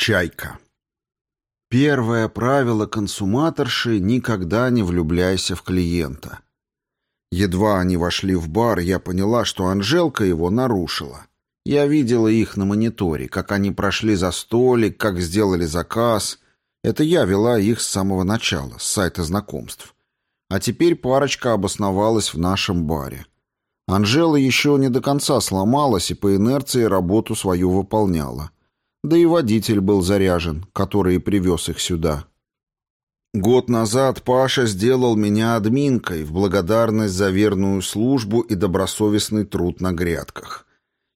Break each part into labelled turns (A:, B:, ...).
A: Чайка. Первое правило консуматорши — никогда не влюбляйся в клиента. Едва они вошли в бар, я поняла, что Анжелка его нарушила. Я видела их на мониторе, как они прошли за столик, как сделали заказ. Это я вела их с самого начала, с сайта знакомств. А теперь парочка обосновалась в нашем баре. Анжела еще не до конца сломалась и по инерции работу свою выполняла. Да и водитель был заряжен, который привез их сюда. Год назад Паша сделал меня админкой в благодарность за верную службу и добросовестный труд на грядках.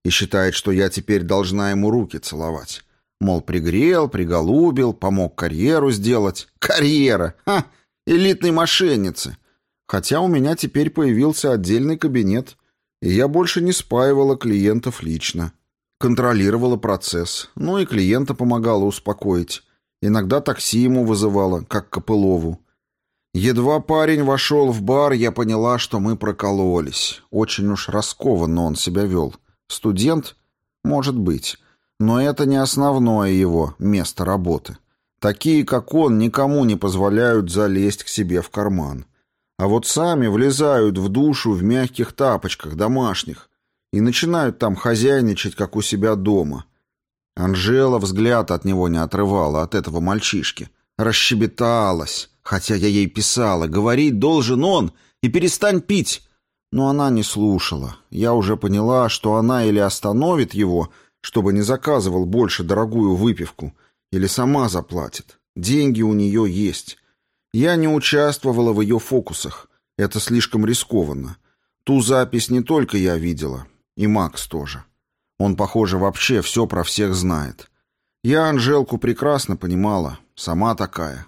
A: И считает, что я теперь должна ему руки целовать. Мол, пригрел, приголубил, помог карьеру сделать. Карьера! Ха! Элитной мошенницы! Хотя у меня теперь появился отдельный кабинет, и я больше не спаивала клиентов лично контролировала процесс, ну и клиента помогала успокоить. Иногда такси ему вызывала, как Копылову. Едва парень вошел в бар, я поняла, что мы прокололись. Очень уж раскованно он себя вел. Студент? Может быть. Но это не основное его место работы. Такие, как он, никому не позволяют залезть к себе в карман. А вот сами влезают в душу в мягких тапочках, домашних, и начинают там хозяйничать, как у себя дома. Анжела взгляд от него не отрывала, от этого мальчишки. Расщебеталась, хотя я ей писала, говорить должен он, и перестань пить. Но она не слушала. Я уже поняла, что она или остановит его, чтобы не заказывал больше дорогую выпивку, или сама заплатит. Деньги у нее есть. Я не участвовала в ее фокусах. Это слишком рискованно. Ту запись не только я видела, и Макс тоже. Он, похоже, вообще все про всех знает. Я Анжелку прекрасно понимала, сама такая.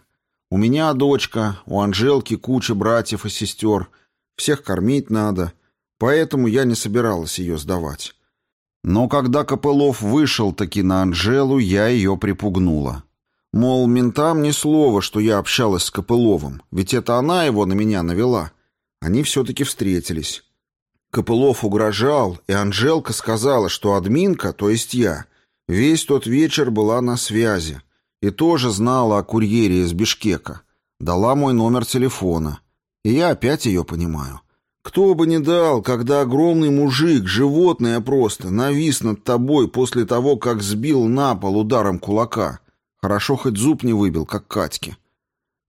A: У меня дочка, у Анжелки куча братьев и сестер. Всех кормить надо, поэтому я не собиралась ее сдавать. Но когда Копылов вышел таки на Анжелу, я ее припугнула. Мол, ментам ни слова, что я общалась с Копыловым, ведь это она его на меня навела. Они все-таки встретились. Копылов угрожал, и Анжелка сказала, что админка, то есть я, весь тот вечер была на связи и тоже знала о курьере из Бишкека. Дала мой номер телефона. И я опять ее понимаю. Кто бы ни дал, когда огромный мужик, животное просто, навис над тобой после того, как сбил на пол ударом кулака. Хорошо хоть зуб не выбил, как Катьке.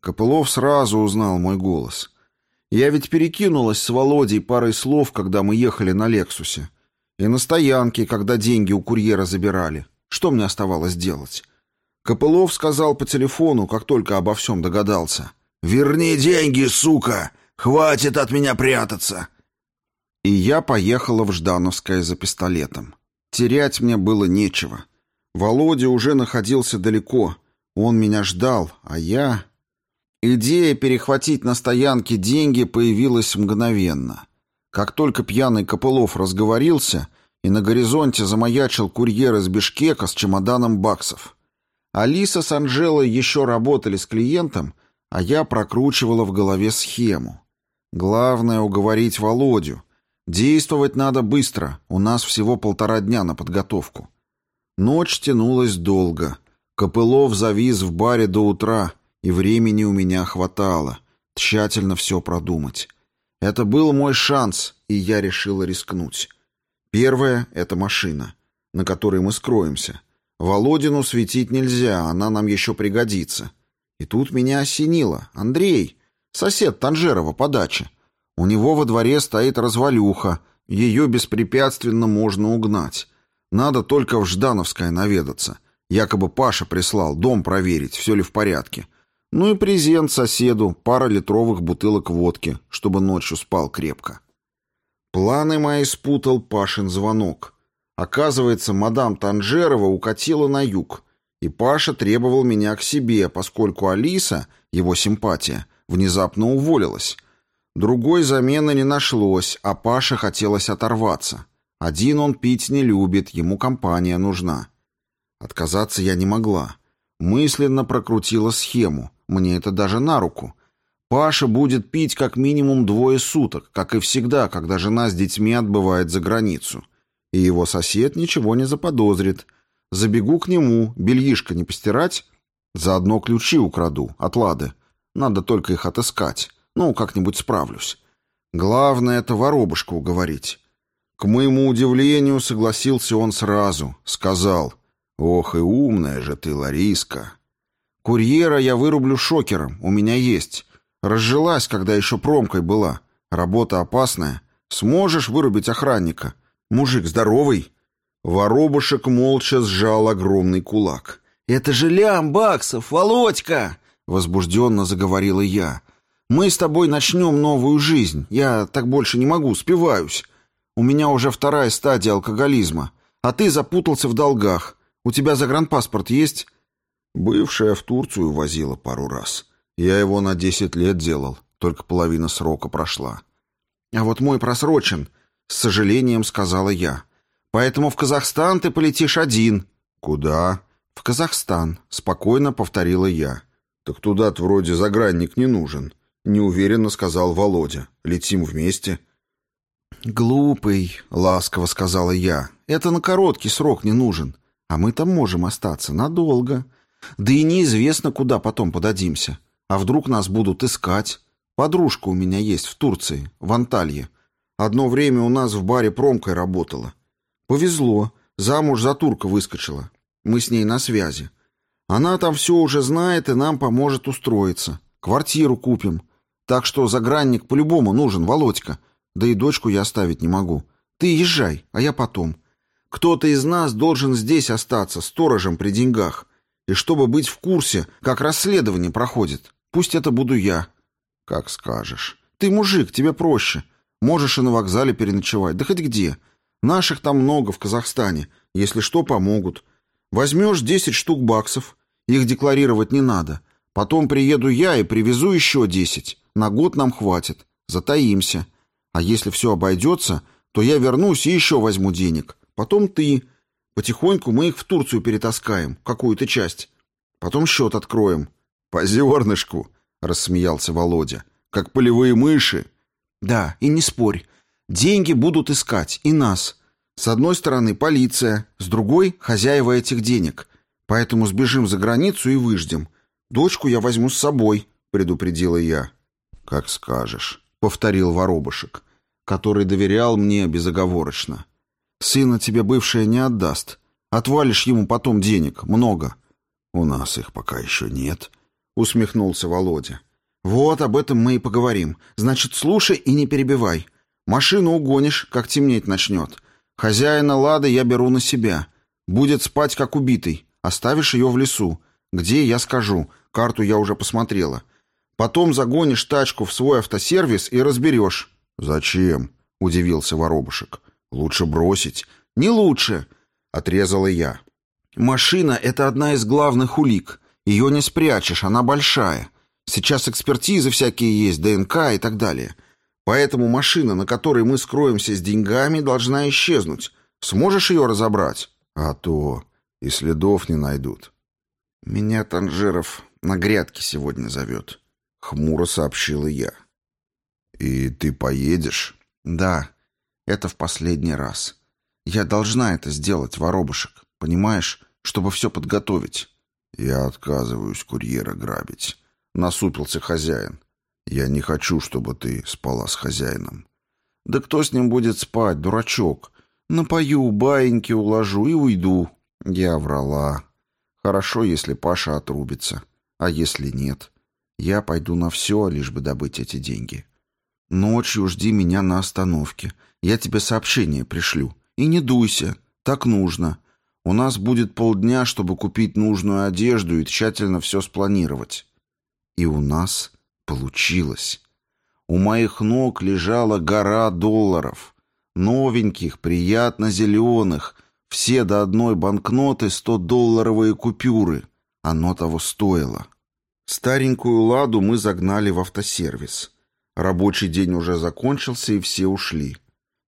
A: Копылов сразу узнал мой голос. Я ведь перекинулась с Володей парой слов, когда мы ехали на «Лексусе». И на стоянке, когда деньги у курьера забирали. Что мне оставалось делать? Копылов сказал по телефону, как только обо всем догадался. «Верни деньги, сука! Хватит от меня прятаться!» И я поехала в Ждановское за пистолетом. Терять мне было нечего. Володя уже находился далеко. Он меня ждал, а я... Идея перехватить на стоянке деньги появилась мгновенно. Как только пьяный Копылов разговорился, и на горизонте замаячил курьер из Бишкека с чемоданом баксов. Алиса с Анжелой еще работали с клиентом, а я прокручивала в голове схему. Главное — уговорить Володю. Действовать надо быстро, у нас всего полтора дня на подготовку. Ночь тянулась долго. Копылов завис в баре до утра — и времени у меня хватало тщательно все продумать. Это был мой шанс, и я решила рискнуть. Первое — это машина, на которой мы скроемся. Володину светить нельзя, она нам еще пригодится. И тут меня осенило. Андрей, сосед Танжерова по даче. У него во дворе стоит развалюха, ее беспрепятственно можно угнать. Надо только в Ждановское наведаться. Якобы Паша прислал дом проверить, все ли в порядке. Ну и презент соседу, пара литровых бутылок водки, чтобы ночью спал крепко. Планы мои спутал Пашин звонок. Оказывается, мадам Танжерова укатила на юг, и Паша требовал меня к себе, поскольку Алиса, его симпатия, внезапно уволилась. Другой замены не нашлось, а Паше хотелось оторваться. Один он пить не любит, ему компания нужна. Отказаться я не могла. Мысленно прокрутила схему — мне это даже на руку. Паша будет пить как минимум двое суток, как и всегда, когда жена с детьми отбывает за границу. И его сосед ничего не заподозрит. Забегу к нему, бельишко не постирать. Заодно ключи украду от Лады. Надо только их отыскать. Ну, как-нибудь справлюсь. Главное — это воробушку уговорить. К моему удивлению, согласился он сразу. Сказал, «Ох и умная же ты, Лариска!» «Курьера я вырублю шокером, у меня есть. Разжилась, когда еще промкой была. Работа опасная. Сможешь вырубить охранника? Мужик здоровый?» Воробушек молча сжал огромный кулак. «Это же лям баксов, Володька!» — возбужденно заговорила я. «Мы с тобой начнем новую жизнь. Я так больше не могу, спиваюсь. У меня уже вторая стадия алкоголизма. А ты запутался в долгах. У тебя загранпаспорт есть?» Бывшая в Турцию возила пару раз. Я его на десять лет делал, только половина срока прошла. «А вот мой просрочен», — с сожалением сказала я. «Поэтому в Казахстан ты полетишь один». «Куда?» «В Казахстан», — спокойно повторила я. «Так туда-то вроде загранник не нужен», — неуверенно сказал Володя. «Летим вместе». «Глупый», — ласково сказала я. «Это на короткий срок не нужен. А мы там можем остаться надолго. Да и неизвестно, куда потом подадимся. А вдруг нас будут искать? Подружка у меня есть в Турции, в Анталье. Одно время у нас в баре промкой работала. Повезло, замуж за турка выскочила. Мы с ней на связи. Она там все уже знает и нам поможет устроиться. Квартиру купим. Так что загранник по-любому нужен, Володька. Да и дочку я оставить не могу. Ты езжай, а я потом. Кто-то из нас должен здесь остаться, сторожем при деньгах. И чтобы быть в курсе, как расследование проходит. Пусть это буду я. Как скажешь. Ты мужик, тебе проще. Можешь и на вокзале переночевать, да хоть где. Наших там много в Казахстане. Если что, помогут. Возьмешь 10 штук баксов, их декларировать не надо. Потом приеду я и привезу еще 10. На год нам хватит. Затаимся. А если все обойдется, то я вернусь и еще возьму денег. Потом ты. Потихоньку мы их в Турцию перетаскаем, какую-то часть. Потом счет откроем. По зернышку, рассмеялся Володя. Как полевые мыши. Да, и не спорь. Деньги будут искать, и нас. С одной стороны полиция, с другой — хозяева этих денег. Поэтому сбежим за границу и выждем. Дочку я возьму с собой, предупредила я. Как скажешь, повторил воробушек, который доверял мне безоговорочно. Сына тебе бывшая не отдаст. Отвалишь ему потом денег, много. У нас их пока еще нет, усмехнулся Володя. Вот об этом мы и поговорим. Значит, слушай и не перебивай. Машину угонишь, как темнеть начнет. Хозяина Лады я беру на себя. Будет спать, как убитый. Оставишь ее в лесу. Где, я скажу. Карту я уже посмотрела. Потом загонишь тачку в свой автосервис и разберешь». «Зачем?» — удивился Воробушек. «Лучше бросить». «Не лучше», — отрезала я. «Машина — это одна из главных улик. Ее не спрячешь, она большая. Сейчас экспертизы всякие есть, ДНК и так далее. Поэтому машина, на которой мы скроемся с деньгами, должна исчезнуть. Сможешь ее разобрать? А то и следов не найдут. Меня Танжеров на грядке сегодня зовет. Хмуро сообщила я. И ты поедешь? Да, это в последний раз. Я должна это сделать, воробушек, понимаешь, чтобы все подготовить. Я отказываюсь курьера грабить. Насупился хозяин. Я не хочу, чтобы ты спала с хозяином. Да кто с ним будет спать, дурачок? Напою, баиньки уложу и уйду. Я врала. Хорошо, если Паша отрубится. А если нет? Я пойду на все, лишь бы добыть эти деньги. Ночью жди меня на остановке. Я тебе сообщение пришлю. И не дуйся. Так нужно. У нас будет полдня, чтобы купить нужную одежду и тщательно все спланировать. И у нас Получилось. У моих ног лежала гора долларов. Новеньких, приятно зеленых. Все до одной банкноты сто-долларовые купюры. Оно того стоило. Старенькую «Ладу» мы загнали в автосервис. Рабочий день уже закончился, и все ушли.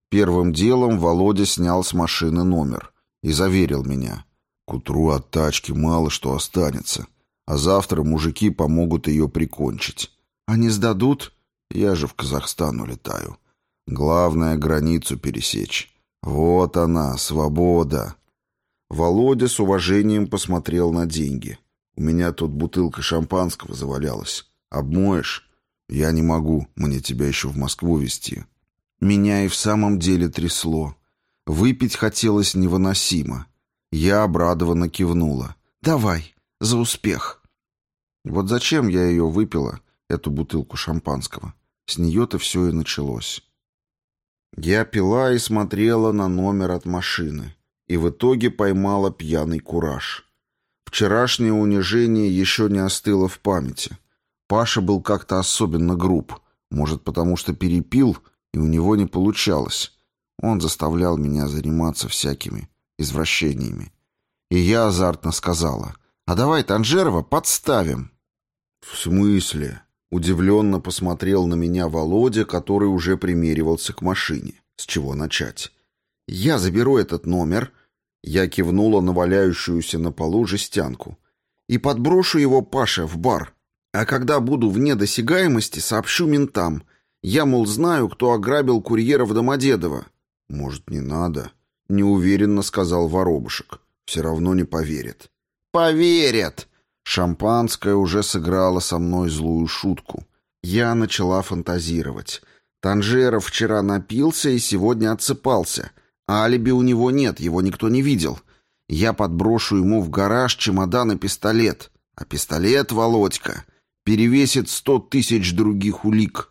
A: Первым делом Володя снял с машины номер и заверил меня. К утру от тачки мало что останется, а завтра мужики помогут ее прикончить. Они сдадут? Я же в Казахстан улетаю. Главное — границу пересечь. Вот она, свобода. Володя с уважением посмотрел на деньги. «У меня тут бутылка шампанского завалялась. Обмоешь?» «Я не могу, мне тебя еще в Москву везти». Меня и в самом деле трясло. Выпить хотелось невыносимо. Я обрадованно кивнула. «Давай, за успех!» Вот зачем я ее выпила, эту бутылку шампанского? С нее-то все и началось. Я пила и смотрела на номер от машины и в итоге поймала пьяный кураж. Вчерашнее унижение еще не остыло в памяти. Паша был как-то особенно груб, может, потому что перепил, и у него не получалось. Он заставлял меня заниматься всякими извращениями. И я азартно сказала, «А давай Танжерова подставим». «В смысле?» Удивленно посмотрел на меня Володя, который уже примеривался к машине. С чего начать? «Я заберу этот номер, я кивнула на валяющуюся на полу жестянку. «И подброшу его Паше в бар. А когда буду вне досягаемости, сообщу ментам. Я, мол, знаю, кто ограбил курьера в Домодедово». «Может, не надо?» — неуверенно сказал Воробушек. «Все равно не поверят». «Поверят!» Шампанское уже сыграло со мной злую шутку. Я начала фантазировать. Танжеров вчера напился и сегодня отсыпался — алиби у него нет, его никто не видел. Я подброшу ему в гараж чемодан и пистолет. А пистолет, Володька, перевесит сто тысяч других улик.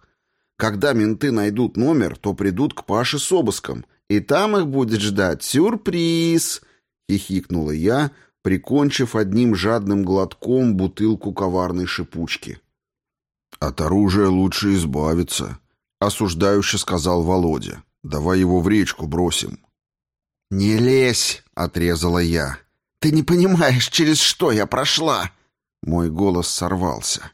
A: Когда менты найдут номер, то придут к Паше с обыском. И там их будет ждать сюрприз!» — хихикнула я, прикончив одним жадным глотком бутылку коварной шипучки. «От оружия лучше избавиться», — осуждающе сказал Володя. «Давай его в речку бросим». «Не лезь!» — отрезала я. «Ты не понимаешь, через что я прошла!» Мой голос сорвался.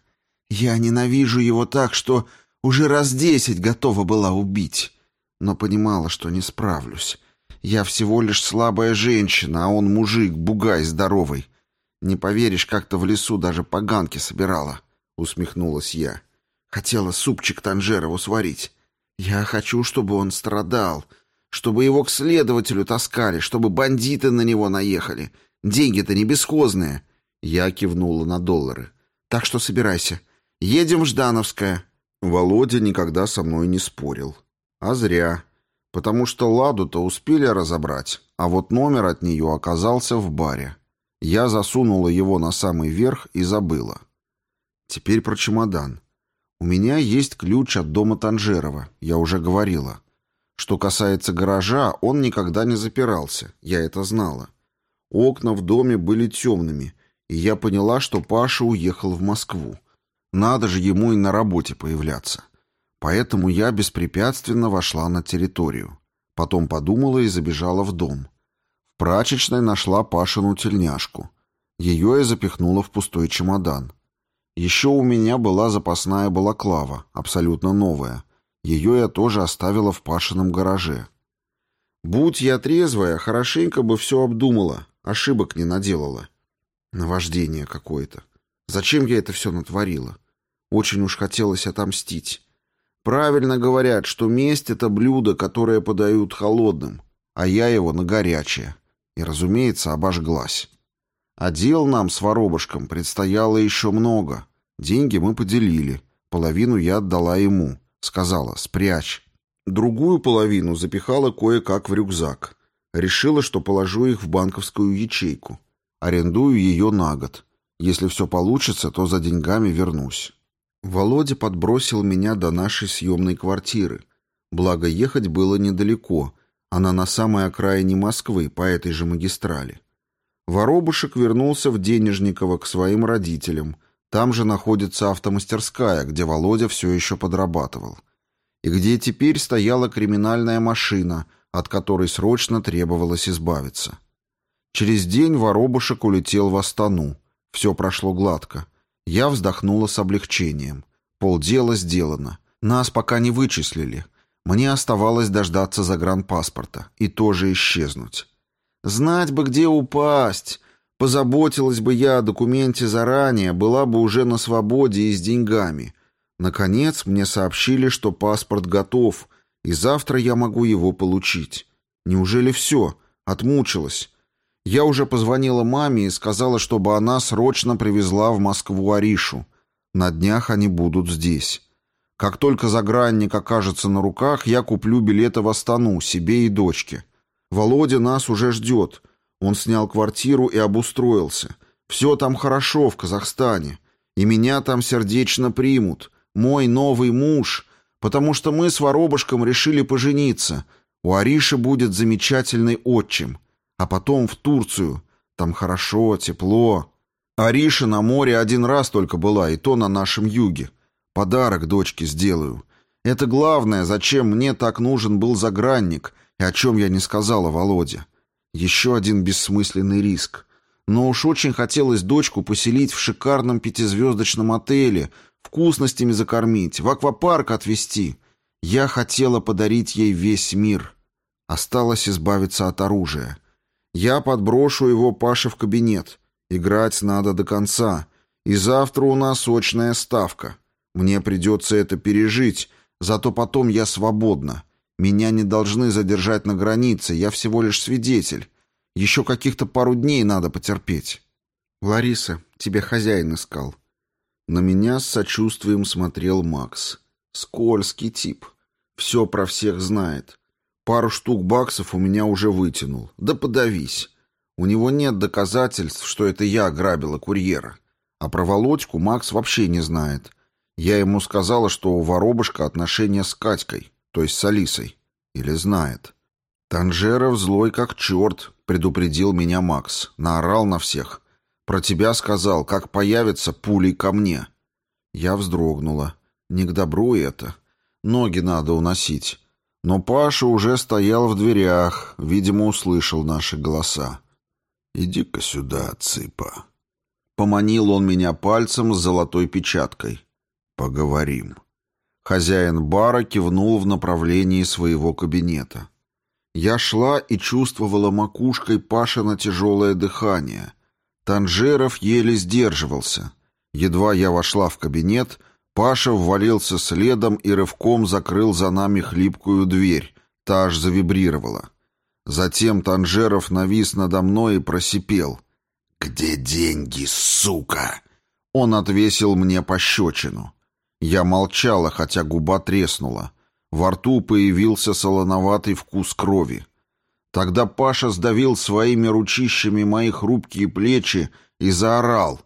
A: «Я ненавижу его так, что уже раз десять готова была убить, но понимала, что не справлюсь. Я всего лишь слабая женщина, а он мужик, бугай здоровый. Не поверишь, как-то в лесу даже поганки собирала», — усмехнулась я. «Хотела супчик Танжерову сварить. Я хочу, чтобы он страдал, чтобы его к следователю таскали, чтобы бандиты на него наехали. Деньги-то не бесхозные. Я кивнула на доллары. Так что собирайся. Едем в Ждановское. Володя никогда со мной не спорил. А зря. Потому что Ладу-то успели разобрать, а вот номер от нее оказался в баре. Я засунула его на самый верх и забыла. Теперь про чемодан. У меня есть ключ от дома Танжерова, я уже говорила. Что касается гаража, он никогда не запирался, я это знала. Окна в доме были темными, и я поняла, что Паша уехал в Москву. Надо же ему и на работе появляться. Поэтому я беспрепятственно вошла на территорию. Потом подумала и забежала в дом. В прачечной нашла Пашину тельняшку. Ее я запихнула в пустой чемодан. Еще у меня была запасная балаклава, абсолютно новая — ее я тоже оставила в Пашином гараже. Будь я трезвая, хорошенько бы все обдумала, ошибок не наделала. Наваждение какое-то. Зачем я это все натворила? Очень уж хотелось отомстить. Правильно говорят, что месть — это блюдо, которое подают холодным, а я его на горячее. И, разумеется, обожглась. А дел нам с воробушком предстояло еще много. Деньги мы поделили. Половину я отдала ему. Сказала «спрячь». Другую половину запихала кое-как в рюкзак. Решила, что положу их в банковскую ячейку. Арендую ее на год. Если все получится, то за деньгами вернусь. Володя подбросил меня до нашей съемной квартиры. Благо, ехать было недалеко. Она на самой окраине Москвы, по этой же магистрали. Воробушек вернулся в Денежниково к своим родителям, там же находится автомастерская, где Володя все еще подрабатывал. И где теперь стояла криминальная машина, от которой срочно требовалось избавиться. Через день воробушек улетел в Астану. Все прошло гладко. Я вздохнула с облегчением. Полдела сделано. Нас пока не вычислили. Мне оставалось дождаться загранпаспорта и тоже исчезнуть. Знать бы, где упасть, Позаботилась бы я о документе заранее, была бы уже на свободе и с деньгами. Наконец мне сообщили, что паспорт готов, и завтра я могу его получить. Неужели все? Отмучилась. Я уже позвонила маме и сказала, чтобы она срочно привезла в Москву Аришу. На днях они будут здесь. Как только загранник окажется на руках, я куплю билеты в Астану, себе и дочке. Володя нас уже ждет. Он снял квартиру и обустроился. Все там хорошо, в Казахстане. И меня там сердечно примут. Мой новый муж. Потому что мы с воробушком решили пожениться. У Ариши будет замечательный отчим а потом в Турцию. Там хорошо, тепло. Ариша на море один раз только была, и то на нашем юге. Подарок дочке сделаю. Это главное, зачем мне так нужен был загранник, и о чем я не сказала Володе. Еще один бессмысленный риск. Но уж очень хотелось дочку поселить в шикарном пятизвездочном отеле, вкусностями закормить, в аквапарк отвезти. Я хотела подарить ей весь мир. Осталось избавиться от оружия. Я подброшу его Паше в кабинет. Играть надо до конца. И завтра у нас очная ставка. Мне придется это пережить, зато потом я свободна. Меня не должны задержать на границе, я всего лишь свидетель. Еще каких-то пару дней надо потерпеть. Лариса, тебе хозяин искал. На меня с сочувствием смотрел Макс. Скользкий тип. Все про всех знает. Пару штук баксов у меня уже вытянул. Да подавись. У него нет доказательств, что это я грабила курьера. А про Володьку Макс вообще не знает. Я ему сказала, что у воробушка отношения с Катькой, то есть с Алисой. Или знает. Танжеров злой как черт, предупредил меня Макс. Наорал на всех. Про тебя сказал, как появится пулей ко мне. Я вздрогнула. Не к добру это. Ноги надо уносить. Но Паша уже стоял в дверях, видимо, услышал наши голоса. «Иди-ка сюда, цыпа». Поманил он меня пальцем с золотой печаткой. «Поговорим». Хозяин бара кивнул в направлении своего кабинета. Я шла и чувствовала макушкой Пашина тяжелое дыхание. Танжеров еле сдерживался. Едва я вошла в кабинет — Паша ввалился следом и рывком закрыл за нами хлипкую дверь. Та аж завибрировала. Затем Танжеров навис надо мной и просипел. «Где деньги, сука?» Он отвесил мне пощечину. Я молчала, хотя губа треснула. Во рту появился солоноватый вкус крови. Тогда Паша сдавил своими ручищами мои хрупкие плечи и заорал.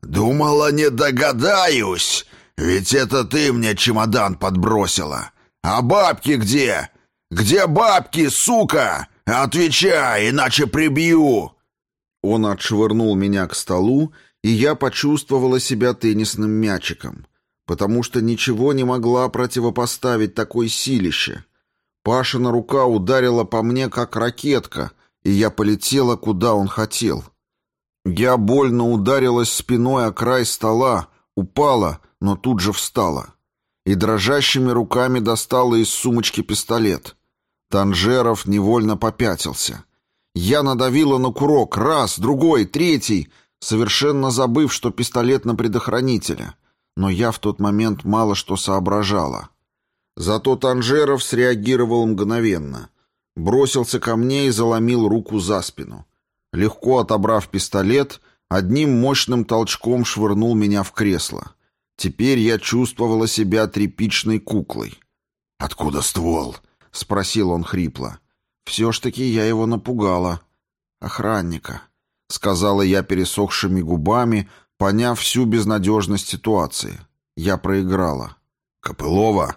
A: «Думала, не догадаюсь! «Ведь это ты мне чемодан подбросила. А бабки где? Где бабки, сука? Отвечай, иначе прибью!» Он отшвырнул меня к столу, и я почувствовала себя теннисным мячиком, потому что ничего не могла противопоставить такой силище. Пашина рука ударила по мне, как ракетка, и я полетела, куда он хотел. Я больно ударилась спиной о край стола, упала — но тут же встала и дрожащими руками достала из сумочки пистолет. Танжеров невольно попятился. Я надавила на курок раз, другой, третий, совершенно забыв, что пистолет на предохранителе. Но я в тот момент мало что соображала. Зато Танжеров среагировал мгновенно. Бросился ко мне и заломил руку за спину. Легко отобрав пистолет, одним мощным толчком швырнул меня в кресло. Теперь я чувствовала себя тряпичной куклой. «Откуда ствол?» — спросил он хрипло. «Все ж таки я его напугала. Охранника», — сказала я пересохшими губами, поняв всю безнадежность ситуации. Я проиграла. «Копылова?»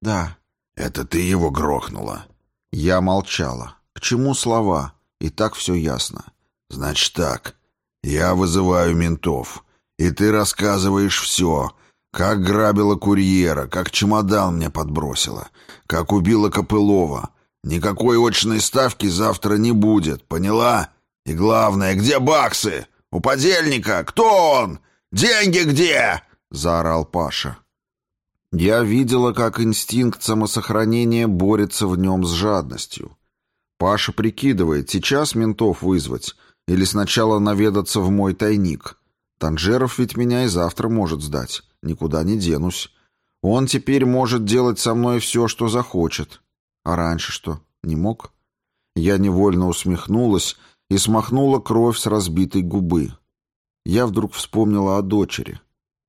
A: «Да». «Это ты его грохнула?» Я молчала. К чему слова? И так все ясно. «Значит так. Я вызываю ментов. И ты рассказываешь все. Как грабила курьера, как чемодан мне подбросила, как убила Копылова. Никакой очной ставки завтра не будет, поняла? И главное, где баксы? У подельника? Кто он? Деньги где?» — заорал Паша. Я видела, как инстинкт самосохранения борется в нем с жадностью. Паша прикидывает, сейчас ментов вызвать или сначала наведаться в мой тайник. Танжеров ведь меня и завтра может сдать. Никуда не денусь. Он теперь может делать со мной все, что захочет. А раньше что, не мог? Я невольно усмехнулась и смахнула кровь с разбитой губы. Я вдруг вспомнила о дочери.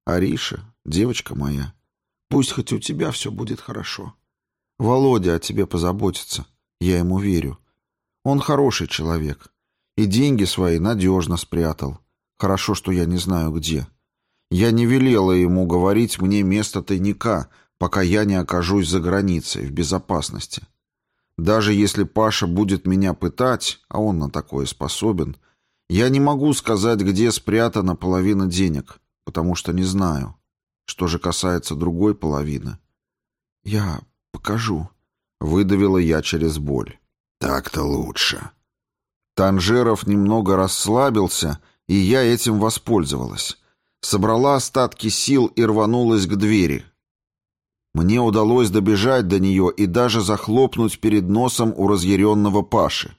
A: Ариша, девочка моя, пусть хоть у тебя все будет хорошо. Володя о тебе позаботится, я ему верю. Он хороший человек, и деньги свои надежно спрятал. Хорошо, что я не знаю где. Я не велела ему говорить мне место тайника, пока я не окажусь за границей, в безопасности. Даже если Паша будет меня пытать, а он на такое способен, я не могу сказать, где спрятана половина денег, потому что не знаю. Что же касается другой половины. Я покажу, выдавила я через боль. Так-то лучше. Танжеров немного расслабился, и я этим воспользовалась. Собрала остатки сил и рванулась к двери. Мне удалось добежать до нее и даже захлопнуть перед носом у разъяренного Паши.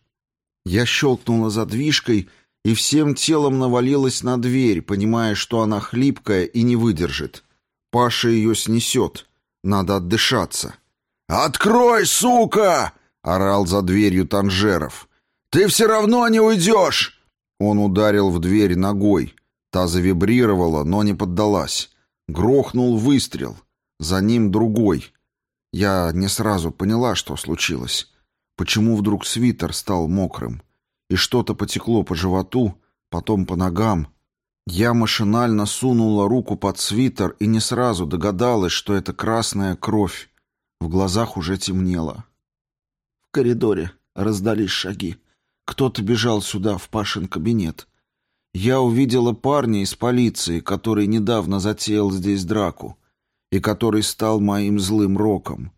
A: Я щелкнула задвижкой и всем телом навалилась на дверь, понимая, что она хлипкая и не выдержит. Паша ее снесет. Надо отдышаться. «Открой, сука!» — орал за дверью Танжеров. «Ты все равно не уйдешь!» Он ударил в дверь ногой. Та завибрировала, но не поддалась. Грохнул выстрел — за ним другой. Я не сразу поняла, что случилось. Почему вдруг свитер стал мокрым? И что-то потекло по животу, потом по ногам. Я машинально сунула руку под свитер и не сразу догадалась, что это красная кровь. В глазах уже темнело. В коридоре раздались шаги. Кто-то бежал сюда, в Пашин кабинет. Я увидела парня из полиции, который недавно затеял здесь драку и который стал моим злым роком.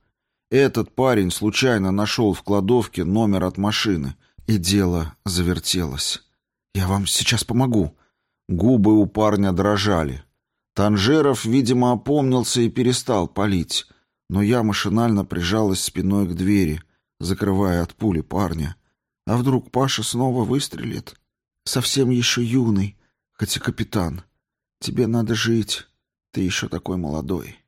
A: Этот парень случайно нашел в кладовке номер от машины, и дело завертелось. «Я вам сейчас помогу». Губы у парня дрожали. Танжеров, видимо, опомнился и перестал палить, но я машинально прижалась спиной к двери, закрывая от пули парня. А вдруг Паша снова выстрелит? Совсем еще юный, хоть и капитан. Тебе надо жить, ты еще такой молодой.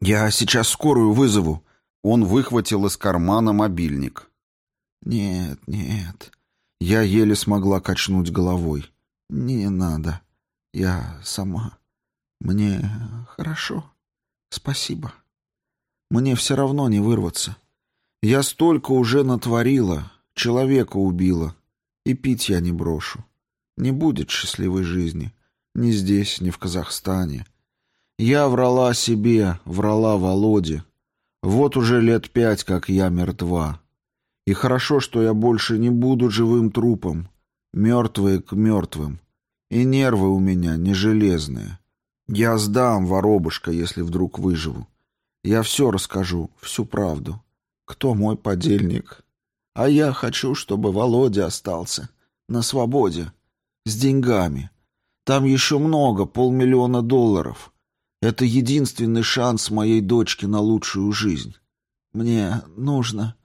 A: «Я сейчас скорую вызову». Он выхватил из кармана мобильник. «Нет, нет». Я еле смогла качнуть головой. «Не надо. Я сама. Мне хорошо. Спасибо. Мне все равно не вырваться. Я столько уже натворила, человека убила. И пить я не брошу. Не будет счастливой жизни. Ни здесь, ни в Казахстане. Я врала себе, врала Володе. Вот уже лет пять, как я мертва. И хорошо, что я больше не буду живым трупом. Мертвые к мертвым. И нервы у меня не железные. Я сдам, воробушка, если вдруг выживу. Я все расскажу, всю правду. Кто мой подельник? А я хочу, чтобы Володя остался. На свободе. С деньгами. Там еще много, полмиллиона долларов. Это единственный шанс моей дочки на лучшую жизнь. Мне нужно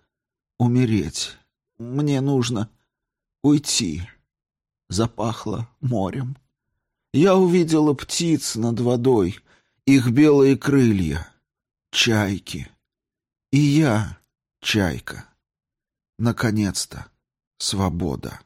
A: умереть. Мне нужно уйти. Запахло морем. Я увидела птиц над водой, их белые крылья, чайки. И я, чайка. Наконец-то, свобода.